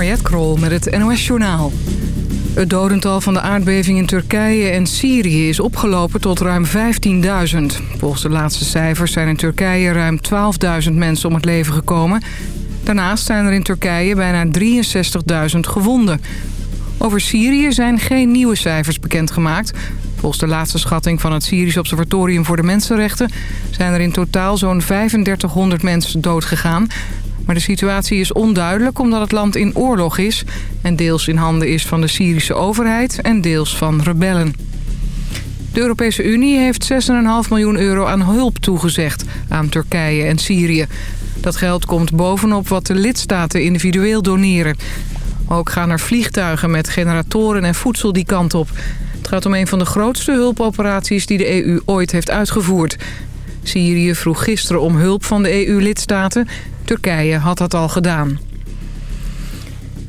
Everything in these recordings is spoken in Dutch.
Mariette Krol met het NOS Journaal. Het dodental van de aardbeving in Turkije en Syrië is opgelopen tot ruim 15.000. Volgens de laatste cijfers zijn in Turkije ruim 12.000 mensen om het leven gekomen. Daarnaast zijn er in Turkije bijna 63.000 gewonden. Over Syrië zijn geen nieuwe cijfers bekendgemaakt. Volgens de laatste schatting van het Syrisch Observatorium voor de Mensenrechten... zijn er in totaal zo'n 3500 mensen doodgegaan. Maar de situatie is onduidelijk omdat het land in oorlog is... en deels in handen is van de Syrische overheid en deels van rebellen. De Europese Unie heeft 6,5 miljoen euro aan hulp toegezegd aan Turkije en Syrië. Dat geld komt bovenop wat de lidstaten individueel doneren. Ook gaan er vliegtuigen met generatoren en voedsel die kant op. Het gaat om een van de grootste hulpoperaties die de EU ooit heeft uitgevoerd. Syrië vroeg gisteren om hulp van de EU-lidstaten. Turkije had dat al gedaan.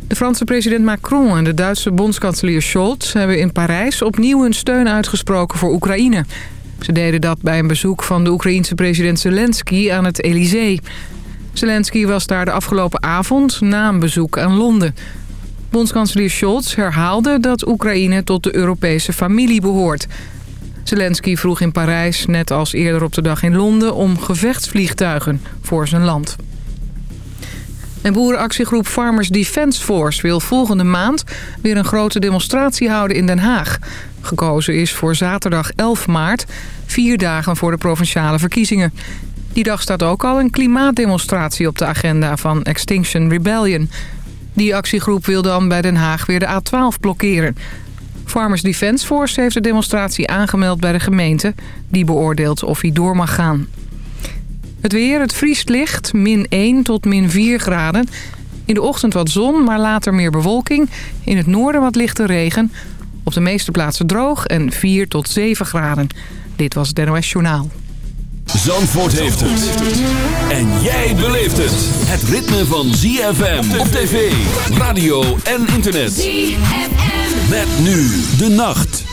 De Franse president Macron en de Duitse bondskanselier Scholz... hebben in Parijs opnieuw hun steun uitgesproken voor Oekraïne. Ze deden dat bij een bezoek van de Oekraïense president Zelensky aan het Elysée. Zelensky was daar de afgelopen avond na een bezoek aan Londen. Bondskanselier Scholz herhaalde dat Oekraïne tot de Europese familie behoort. Zelensky vroeg in Parijs, net als eerder op de dag in Londen... om gevechtsvliegtuigen voor zijn land. En boerenactiegroep Farmers Defence Force wil volgende maand... weer een grote demonstratie houden in Den Haag. Gekozen is voor zaterdag 11 maart, vier dagen voor de provinciale verkiezingen. Die dag staat ook al een klimaatdemonstratie op de agenda van Extinction Rebellion... Die actiegroep wil dan bij Den Haag weer de A12 blokkeren. Farmers Defence Force heeft de demonstratie aangemeld bij de gemeente. Die beoordeelt of hij door mag gaan. Het weer, het vriest licht, min 1 tot min 4 graden. In de ochtend wat zon, maar later meer bewolking. In het noorden wat lichte regen. Op de meeste plaatsen droog en 4 tot 7 graden. Dit was het NOS Journaal. Zandvoort heeft het. En jij beleeft het. Het ritme van ZFM op tv, radio en internet. ZFM. Met nu de nacht.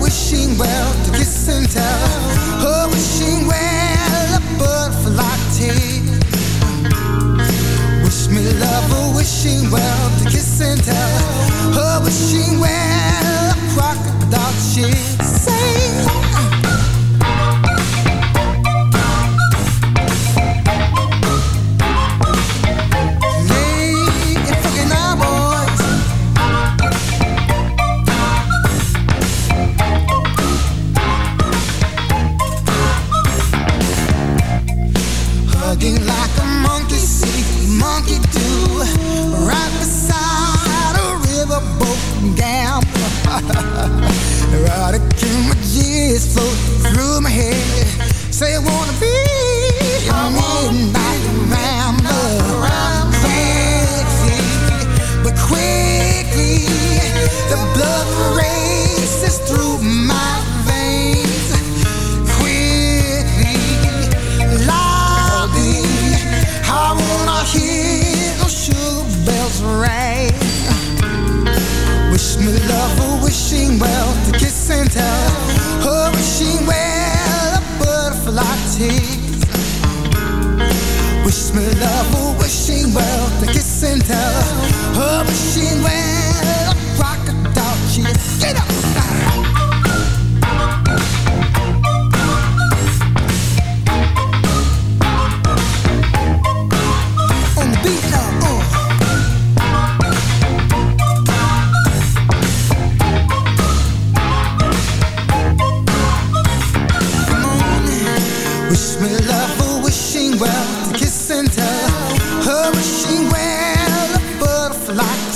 wishing well to kiss and tell. Wishing well, a. Wish me love, wishing well to kiss and tell. Oh, wishing well, a crocodile cheese.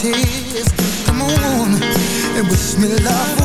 tears. Come on and wish me love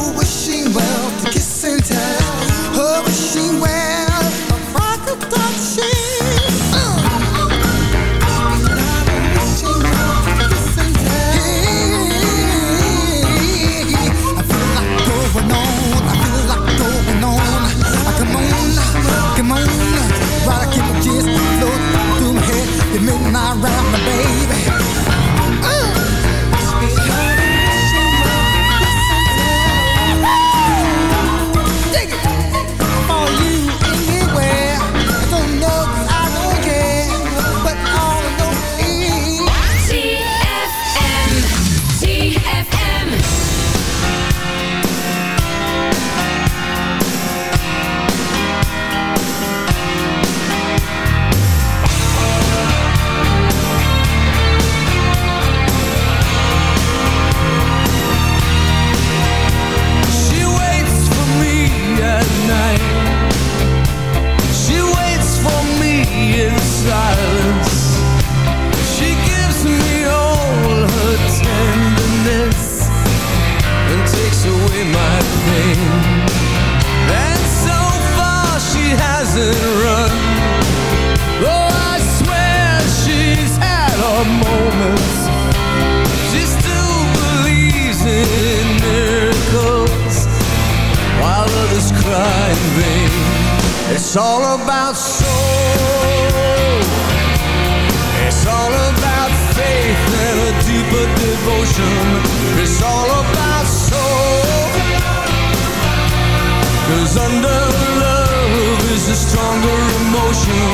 thunder love is a stronger emotion.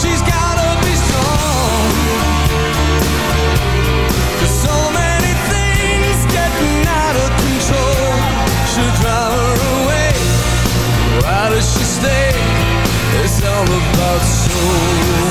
She's gotta be so many things getting out of control should drive her away. Why does she stay? It's all about soul.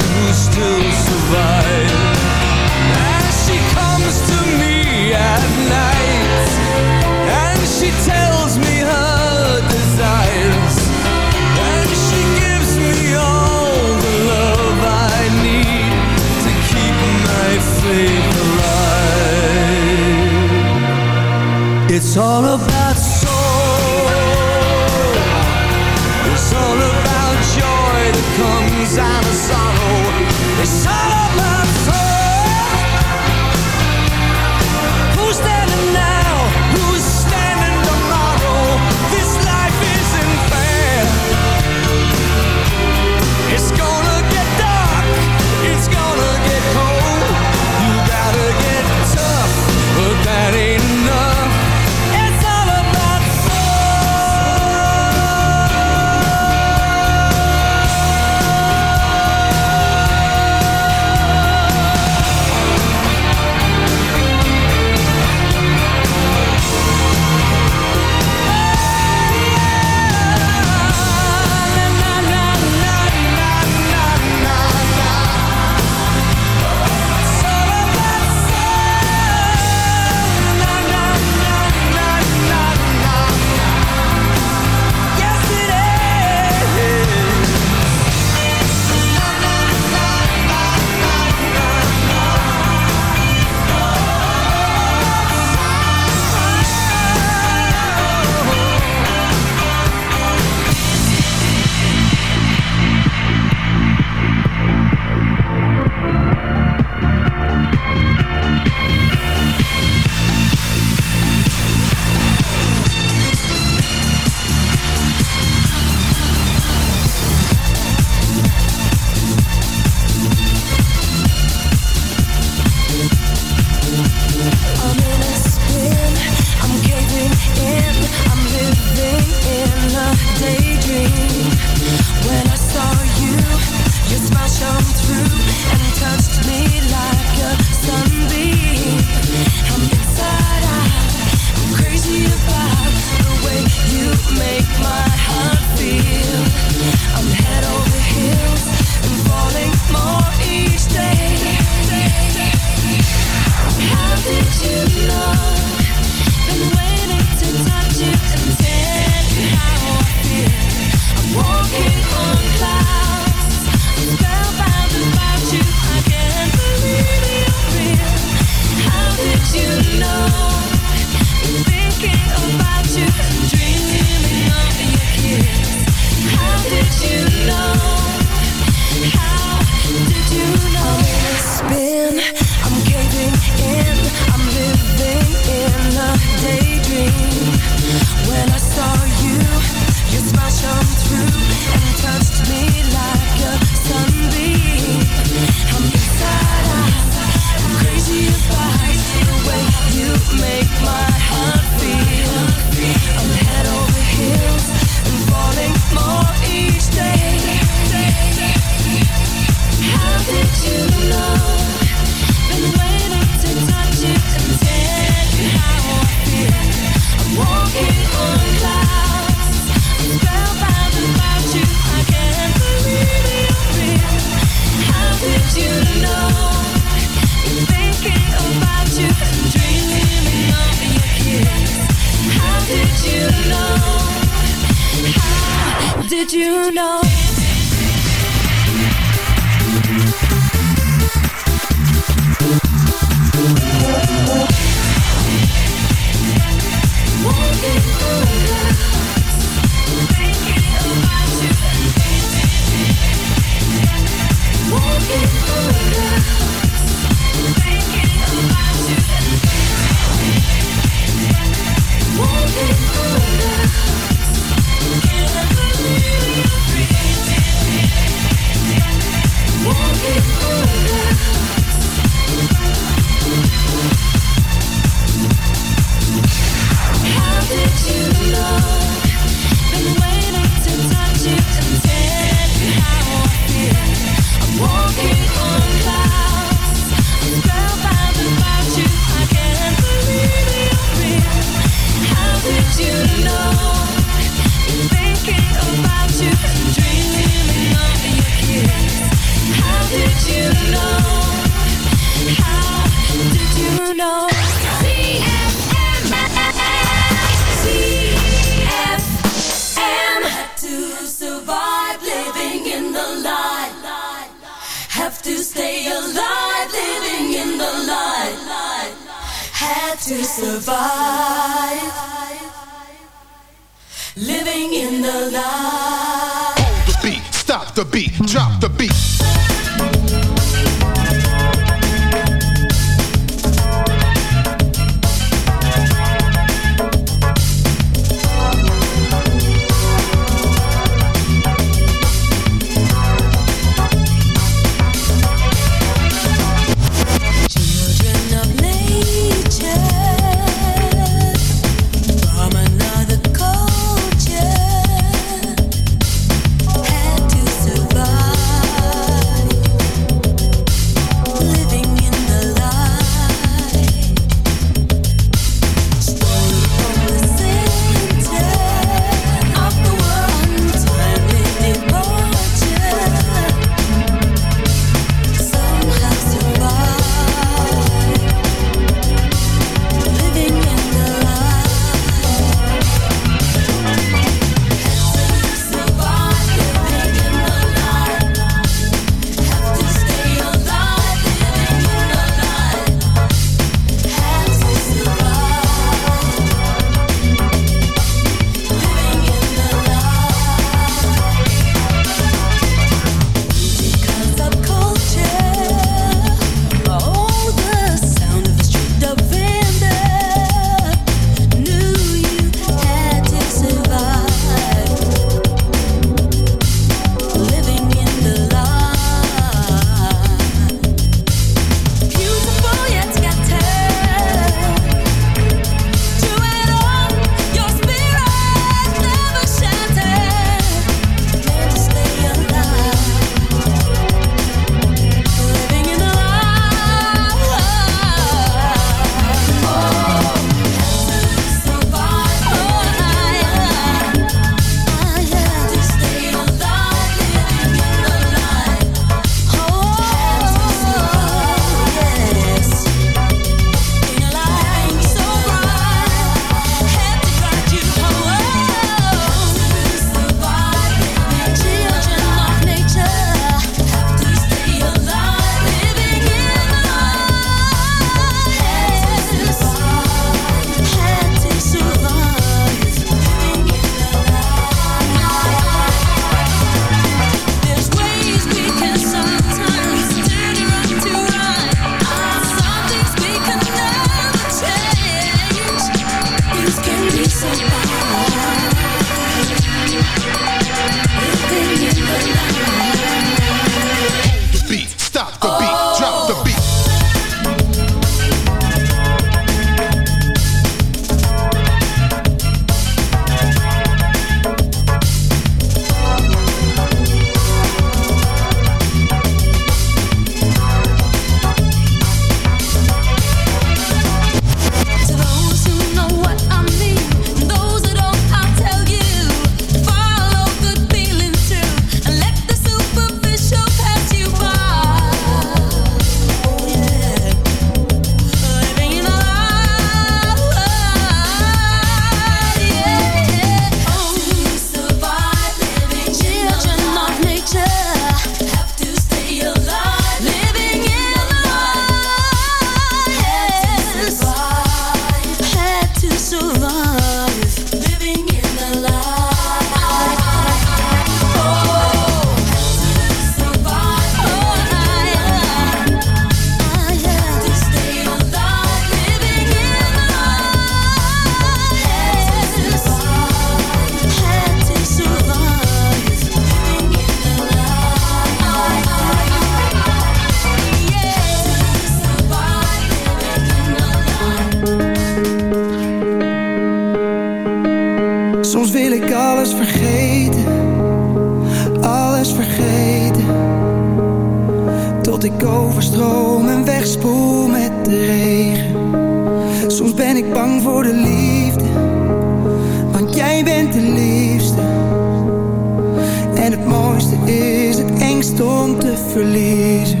Om te verliezen.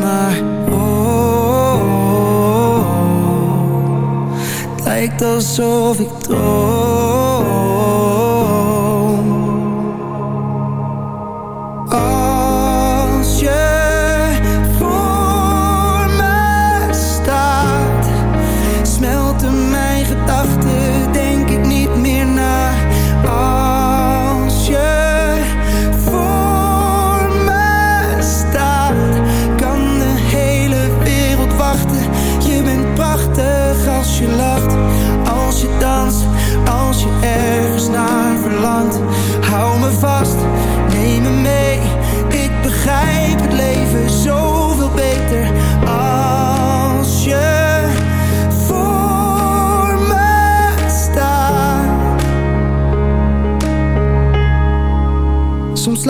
Maar oh, oh, oh Het lijkt alsof ik droom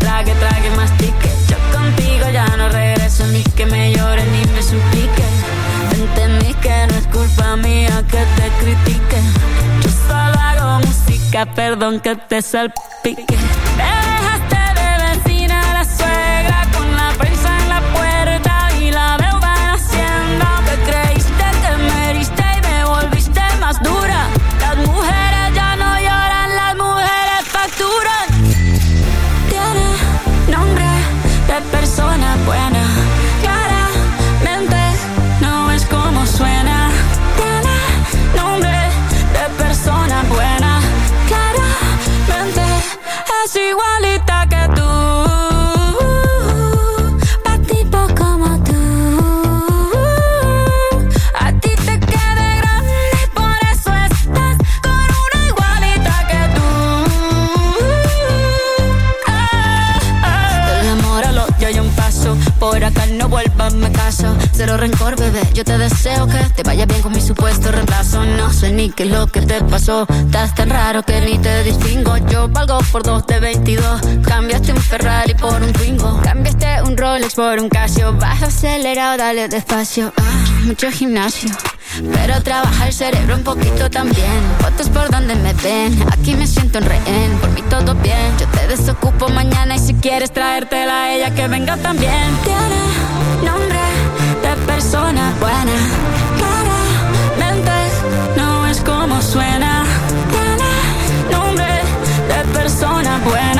Trague, trague, mastique. Yo contigo ya no regreso ni que me llores ni me supliques. Entendí que no es culpa mía que te critique. Yo solo hago música, perdón que te salpique. Por dos de 22. Cambiaste un Ferrari por un Twingo. Cambiaste un Rolex por un Casio. Vas acelerado, dale despacio. Ah, mucho gimnasio. Pero trabaja el cerebro un poquito también. Fotos por donde me ven. Aquí me siento en rehén. Por mí todo bien. Yo te desocupo mañana y si quieres traértela a ella que venga también. Tiene nombre persona buena. Persona buena.